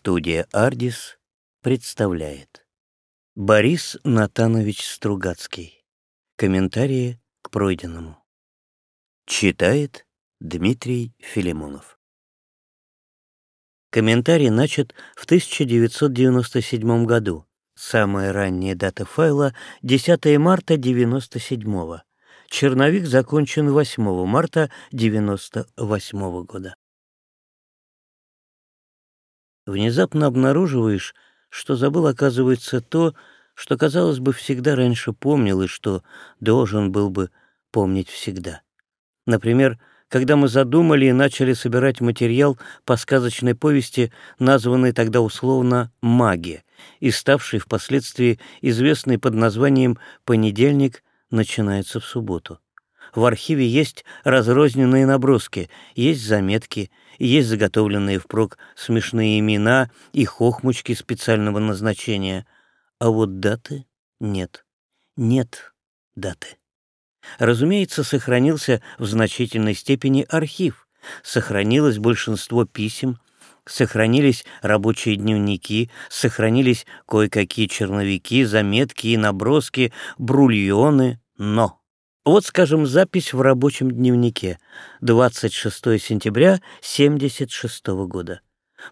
Студия «Ардис» представляет Борис Натанович Стругацкий Комментарии к пройденному Читает Дмитрий Филимонов Комментарий начат в 1997 году. Самая ранняя дата файла — 10 марта 97 -го. Черновик закончен 8 марта 98 года. Внезапно обнаруживаешь, что забыл, оказывается, то, что, казалось бы, всегда раньше помнил и что должен был бы помнить всегда. Например, когда мы задумали и начали собирать материал по сказочной повести, названной тогда условно «Магия», и ставшей впоследствии известной под названием «Понедельник начинается в субботу». В архиве есть разрозненные наброски, есть заметки, есть заготовленные впрок смешные имена и хохмочки специального назначения. А вот даты нет. Нет даты. Разумеется, сохранился в значительной степени архив, сохранилось большинство писем, сохранились рабочие дневники, сохранились кое-какие черновики, заметки и наброски, брульоны, но... Вот, скажем, запись в рабочем дневнике 26 сентября 76 года.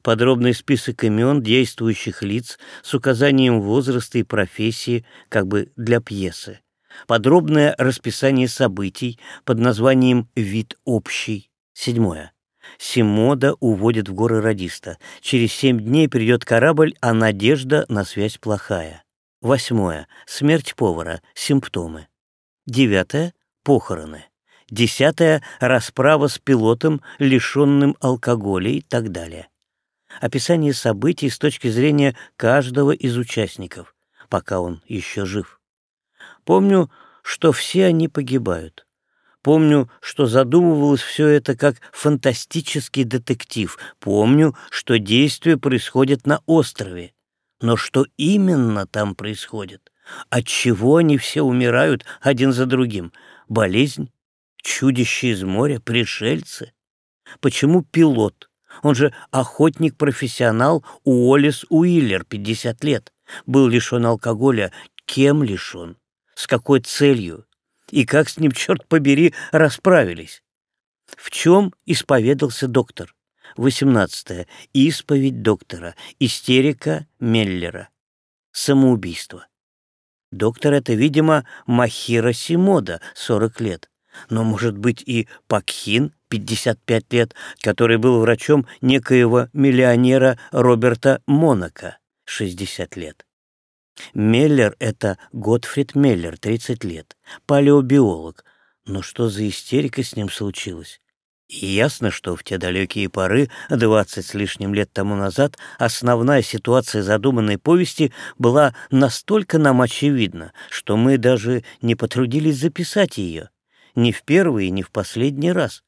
Подробный список имен действующих лиц с указанием возраста и профессии как бы для пьесы. Подробное расписание событий под названием «Вид общий». Седьмое. Симода уводит в горы радиста. Через семь дней придет корабль, а надежда на связь плохая. Восьмое. Смерть повара. Симптомы. Девятое — похороны. Десятое — расправа с пилотом, лишенным алкоголя и так далее. Описание событий с точки зрения каждого из участников, пока он еще жив. Помню, что все они погибают. Помню, что задумывалось все это как фантастический детектив. Помню, что действие происходит на острове. Но что именно там происходит, от чего они все умирают один за другим? Болезнь? Чудище из моря? Пришельцы? Почему пилот? Он же охотник-профессионал Уоллес Уиллер, 50 лет. Был лишен алкоголя. Кем лишен? С какой целью? И как с ним, черт побери, расправились? В чем исповедался доктор? 18. Исповедь доктора. Истерика Меллера. Самоубийство. Доктор — это, видимо, Махира Симода, 40 лет. Но, может быть, и Пакхин, 55 лет, который был врачом некоего миллионера Роберта Монака, 60 лет. Меллер — это Готфрид Меллер, 30 лет, палеобиолог. Но что за истерика с ним случилась? И ясно, что в те далекие поры, двадцать с лишним лет тому назад, основная ситуация задуманной повести была настолько нам очевидна, что мы даже не потрудились записать ее. Ни в первый, ни в последний раз.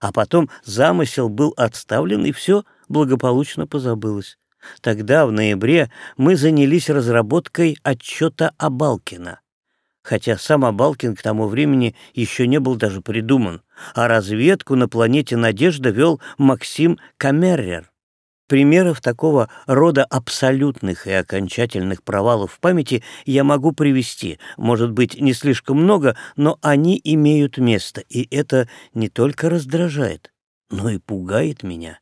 А потом замысел был отставлен, и все благополучно позабылось. Тогда, в ноябре, мы занялись разработкой отчета Абалкина хотя сам Абалкин к тому времени еще не был даже придуман, а разведку на планете Надежда вел Максим Камеррер. Примеров такого рода абсолютных и окончательных провалов в памяти я могу привести, может быть, не слишком много, но они имеют место, и это не только раздражает, но и пугает меня.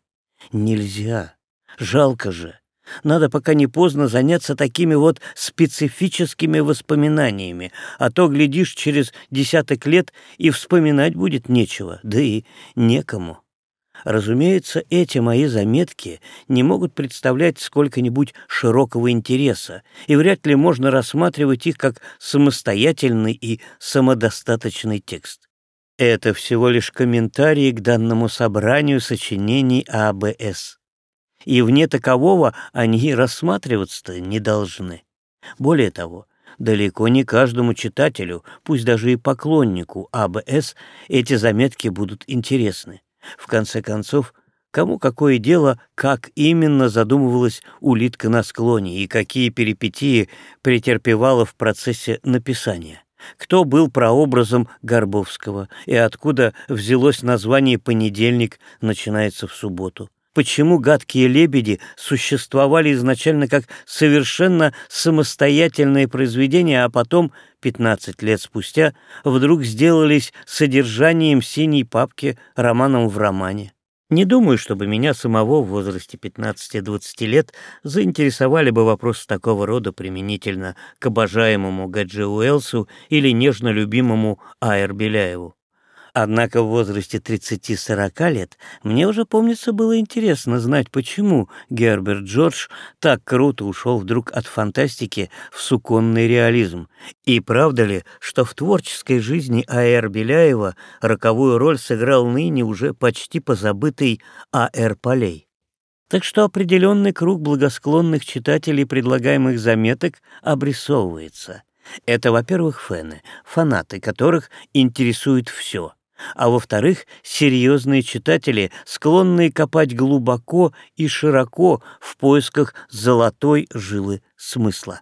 Нельзя. Жалко же. Надо пока не поздно заняться такими вот специфическими воспоминаниями, а то, глядишь, через десяток лет и вспоминать будет нечего, да и некому. Разумеется, эти мои заметки не могут представлять сколько-нибудь широкого интереса, и вряд ли можно рассматривать их как самостоятельный и самодостаточный текст. Это всего лишь комментарии к данному собранию сочинений АБС и вне такового они рассматриваться-то не должны. Более того, далеко не каждому читателю, пусть даже и поклоннику АБС, эти заметки будут интересны. В конце концов, кому какое дело, как именно задумывалась улитка на склоне и какие перипетии претерпевала в процессе написания. Кто был прообразом Горбовского и откуда взялось название «понедельник» начинается в субботу почему «Гадкие лебеди» существовали изначально как совершенно самостоятельные произведения, а потом, 15 лет спустя, вдруг сделались содержанием синей папки романом в романе. Не думаю, чтобы меня самого в возрасте 15-20 лет заинтересовали бы вопросы такого рода применительно к обожаемому Гаджи Уэлсу или нежно любимому Айр Беляеву. Однако в возрасте 30-40 лет мне уже, помнится, было интересно знать, почему Герберт Джордж так круто ушел вдруг от фантастики в суконный реализм. И правда ли, что в творческой жизни А.Р. Беляева роковую роль сыграл ныне уже почти позабытый А.Р. Полей? Так что определенный круг благосклонных читателей предлагаемых заметок обрисовывается. Это, во-первых, фэны, фанаты которых интересует все — а во-вторых, серьезные читатели, склонные копать глубоко и широко в поисках золотой жилы смысла.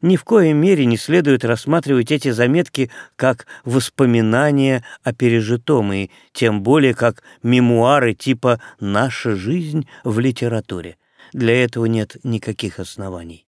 Ни в коей мере не следует рассматривать эти заметки как воспоминания о пережитом, и тем более как мемуары типа «Наша жизнь в литературе». Для этого нет никаких оснований.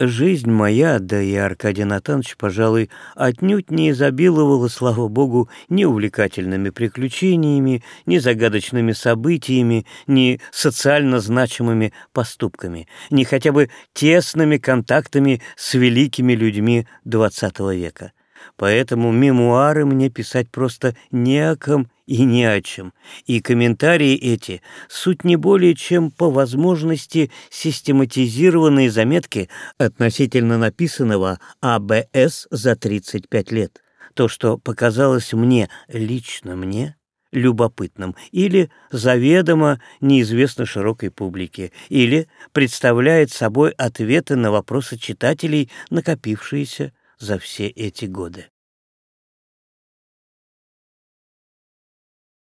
Жизнь моя, да и Аркадий Натанович, пожалуй, отнюдь не изобиловала, слава богу, ни увлекательными приключениями, ни загадочными событиями, ни социально значимыми поступками, ни хотя бы тесными контактами с великими людьми XX века. Поэтому мемуары мне писать просто не о ком и не о чем, и комментарии эти — суть не более чем по возможности систематизированные заметки относительно написанного АБС за 35 лет. То, что показалось мне, лично мне, любопытным, или заведомо неизвестно широкой публике, или представляет собой ответы на вопросы читателей, накопившиеся за все эти годы.